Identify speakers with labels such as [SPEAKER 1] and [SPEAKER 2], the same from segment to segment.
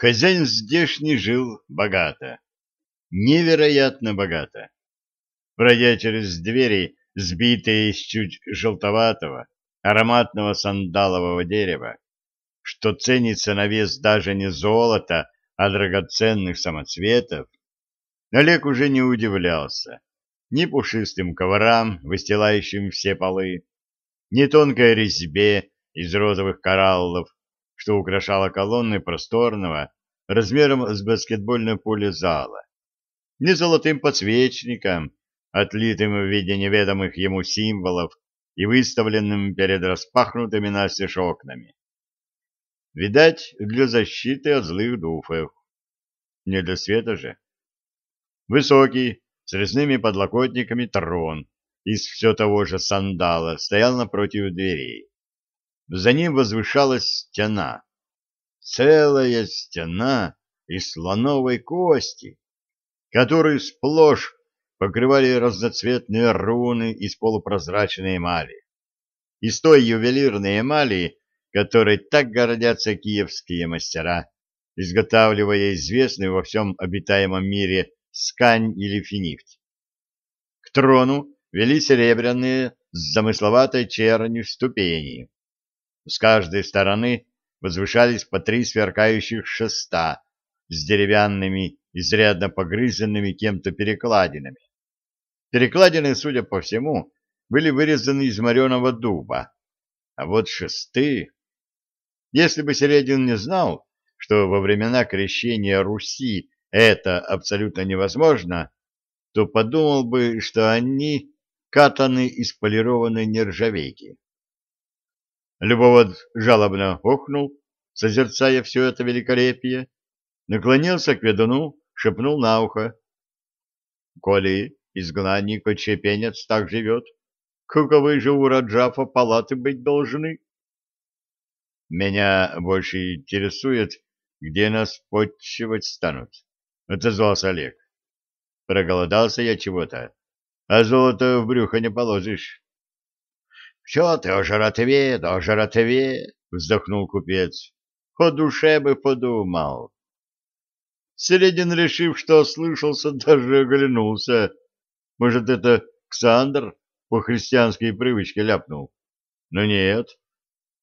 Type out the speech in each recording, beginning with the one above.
[SPEAKER 1] Хозяин здешний жил богато, невероятно богато. Пройдя через двери, сбитые из чуть желтоватого, ароматного сандалового дерева, что ценится на вес даже не золота, а драгоценных самоцветов, Олег уже не удивлялся ни пушистым коврам, выстилающим все полы, ни тонкой резьбе из розовых кораллов, что украшало колонны просторного, размером с баскетбольное поле зала, не золотым подсвечником, отлитым в виде неведомых ему символов и выставленным перед распахнутыми настежь окнами. Видать, для защиты от злых духов. Не для света же. Высокий, с резными подлокотниками трон из все того же сандала стоял напротив дверей. За ним возвышалась стена. Целая стена из слоновой кости, которую сплошь покрывали разноцветные руны из полупрозрачной эмали. Из той ювелирной эмали, которой так гордятся киевские мастера, изготавливая известную во всем обитаемом мире скань или финифть. К трону вели серебряные с замысловатой чернью ступени. С каждой стороны возвышались по три сверкающих шеста с деревянными, изрядно погрызенными кем-то перекладинами. Перекладины, судя по всему, были вырезаны из мореного дуба, а вот шесты... Если бы Середин не знал, что во времена крещения Руси это абсолютно невозможно, то подумал бы, что они катаны из полированной нержавейки. Любовод жалобно охнул, созерцая все это великолепие, наклонился к ведуну, шепнул на ухо. — Коли изгнанник отчепенец так живет, каковы же у Раджафа палаты быть должны? — Меня больше интересует, где нас подчивать станут, — отозвался Олег. — Проголодался я чего-то, а золото в брюхо не положишь. Все ты о жратве, да о жратве, вздохнул купец. По душе бы подумал. Середин, решив, что ослышался, даже оглянулся. Может, это Ксандр по христианской привычке ляпнул? Но нет.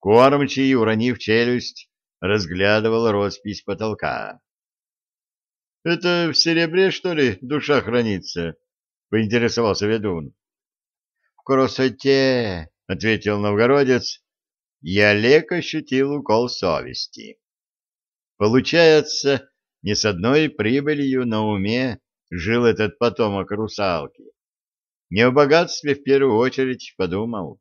[SPEAKER 1] Кормчий, уронив челюсть, разглядывал роспись потолка. — Это в серебре, что ли, душа хранится? — поинтересовался ведун. — В красоте, — ответил новгородец, и Олег ощутил укол совести. Получается, не с одной прибылью на уме жил этот потомок русалки. Не о богатстве в первую очередь подумал.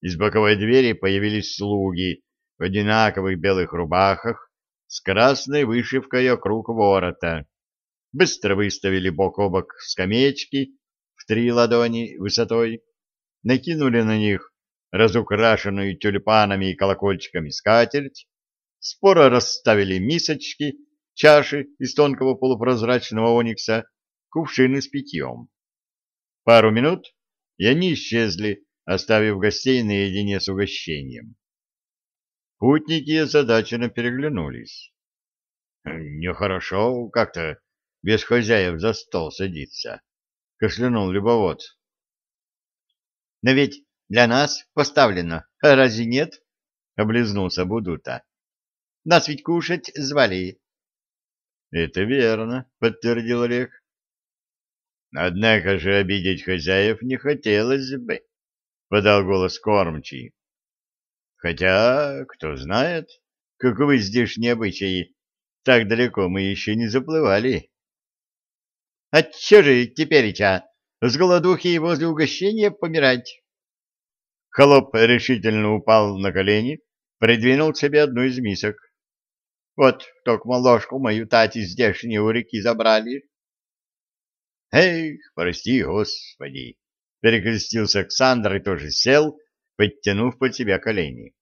[SPEAKER 1] Из боковой двери появились слуги в одинаковых белых рубахах с красной вышивкой округ ворота. Быстро выставили бок о бок скамеечки в три ладони высотой накинули на них разукрашенную тюльпанами и колокольчиками скатерть, споро расставили мисочки, чаши из тонкого полупрозрачного оникса, кувшины с питьем. Пару минут, и они исчезли, оставив гостей наедине с угощением. Путники озадаченно переглянулись. — Нехорошо как-то без хозяев за стол садиться, — кашлянул любовод. — Но ведь для нас поставлено, а разве нет? — облизнулся Будута. — Нас ведь кушать звали. — Это верно, — подтвердил Олег. — Однако же обидеть хозяев не хотелось бы, — подал голос кормчий. — Хотя, кто знает, каковы здешние обычаи, так далеко мы еще не заплывали. — А че же теперь-то? С голодухи возле угощения помирать. Холоп решительно упал на колени, придвинул к себе одну из мисок. Вот, только ложку мою тати здешние у реки забрали. Эх, прости, господи! Перекрестился Александр и тоже сел, подтянув под себя колени.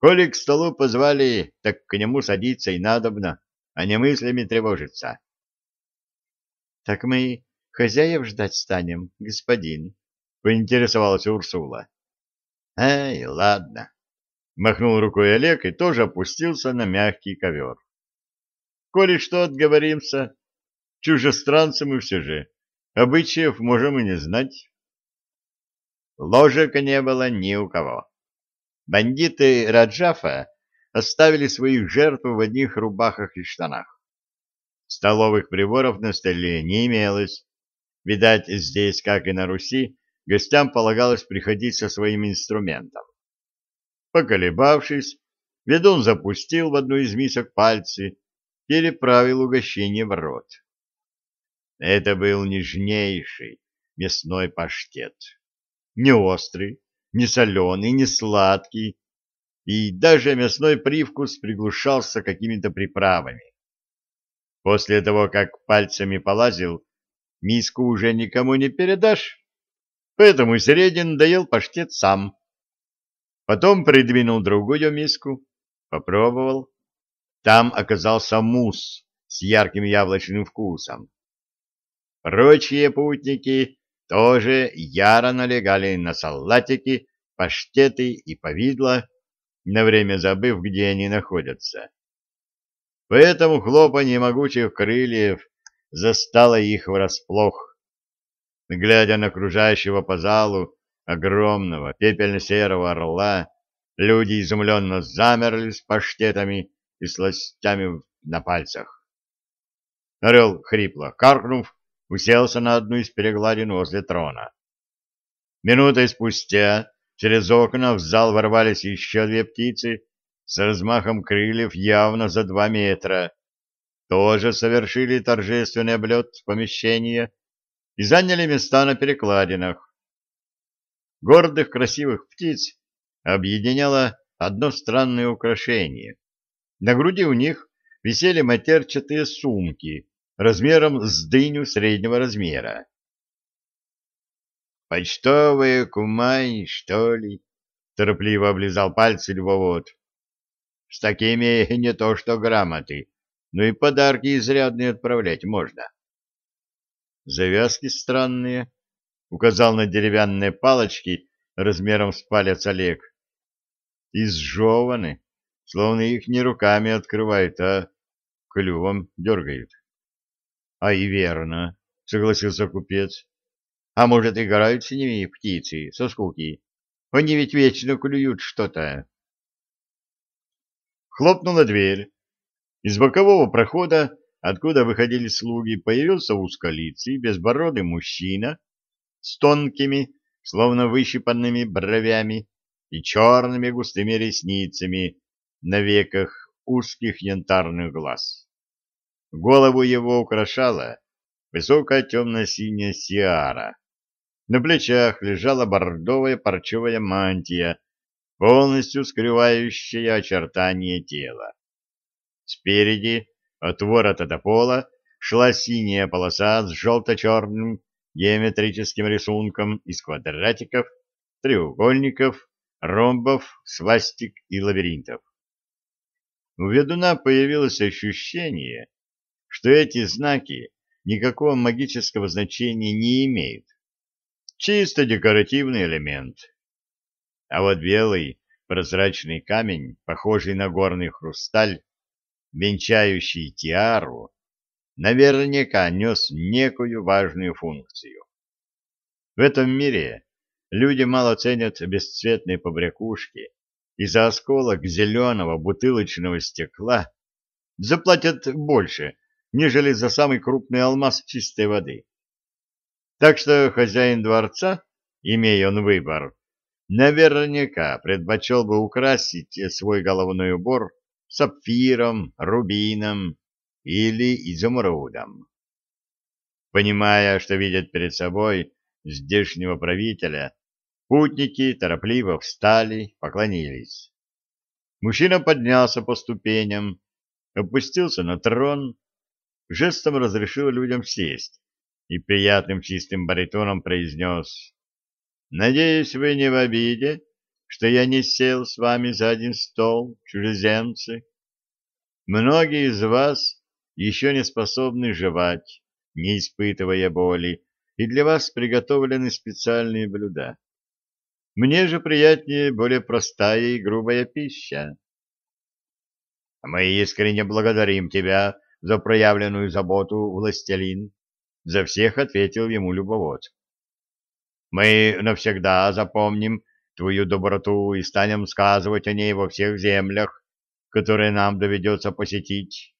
[SPEAKER 1] Коли к столу позвали, так к нему садиться и надобно, а не мыслями тревожиться. — Так мы хозяев ждать станем, господин, — поинтересовалась Урсула. — Ай, ладно. Махнул рукой Олег и тоже опустился на мягкий ковер. коли что отговоримся. Чужестранцы мы все же, обычаев можем и не знать. Ложек не было ни у кого. Бандиты Раджафа оставили своих жертв в одних рубахах и штанах. Столовых приборов на столе не имелось. Видать, здесь, как и на Руси, гостям полагалось приходить со своим инструментом. Поколебавшись, ведун запустил в одну из мисок пальцы, переправил угощение в рот. Это был нежнейший мясной паштет. Не острый, не соленый, не сладкий, и даже мясной привкус приглушался какими-то приправами. После того, как пальцами полазил, миску уже никому не передашь, поэтому Середин доел паштет сам. Потом придвинул другую миску, попробовал. Там оказался мусс с ярким яблочным вкусом. Прочие путники тоже яро налегали на салатики, паштеты и повидло, на время забыв, где они находятся. Поэтому хлопанье могучих крыльев застало их врасплох. Глядя на окружающего по залу огромного пепельно-серого орла, люди изумленно замерли с паштетами и сластями на пальцах. Орел, хрипло каркнув, уселся на одну из перегладин возле трона. Минутой спустя через окна в зал ворвались еще две птицы с размахом крыльев явно за два метра, тоже совершили торжественный облет помещения и заняли места на перекладинах. Гордых красивых птиц объединяло одно странное украшение. На груди у них висели матерчатые сумки, размером с дыню среднего размера. «Почтовые кумай, что ли?» — торопливо облизал пальцы львовод. «С такими не то что грамоты, но и подарки изрядные отправлять можно». «Завязки странные», — указал на деревянные палочки размером с палец Олег. «Изжеваны, словно их не руками открывают, а клювом дергают». — А и верно, — согласился купец. — А может, играют с ними птицы со скуки? Они ведь вечно клюют что-то. Хлопнула дверь. Из бокового прохода, откуда выходили слуги, появился узколицый, безбородый мужчина с тонкими, словно выщипанными бровями и черными густыми ресницами на веках узких янтарных глаз. Голову его украшала высокая темно-синяя сиара. На плечах лежала бордовая парчевая мантия, полностью скрывающая очертания тела. Спереди, от ворота до пола, шла синяя полоса с желто-черным геометрическим рисунком из квадратиков, треугольников, ромбов, свастик и лабиринтов. У ведуна появилось ощущение, что эти знаки никакого магического значения не имеют. Чисто декоративный элемент. А вот белый прозрачный камень, похожий на горный хрусталь, венчающий тиару, наверняка нес некую важную функцию. В этом мире люди мало ценят бесцветные побрякушки, и за осколок зеленого бутылочного стекла заплатят больше, нежели за самый крупный алмаз чистой воды. Так что хозяин дворца, имея он выбор, наверняка предпочел бы украсить свой головной убор сапфиром, рубином или изумрудом. Понимая, что видят перед собой здешнего правителя, путники торопливо встали, поклонились. Мужчина поднялся по ступеням, опустился на трон жестом разрешил людям сесть и приятным чистым баритоном произнес «Надеюсь, вы не в обиде, что я не сел с вами за один стол, чужеземцы. Многие из вас еще не способны жевать, не испытывая боли, и для вас приготовлены специальные блюда. Мне же приятнее более простая и грубая пища. Мы искренне благодарим тебя за проявленную заботу, властелин, за всех ответил ему любовод. Мы навсегда запомним твою доброту и станем сказывать о ней во всех землях, которые нам доведется посетить.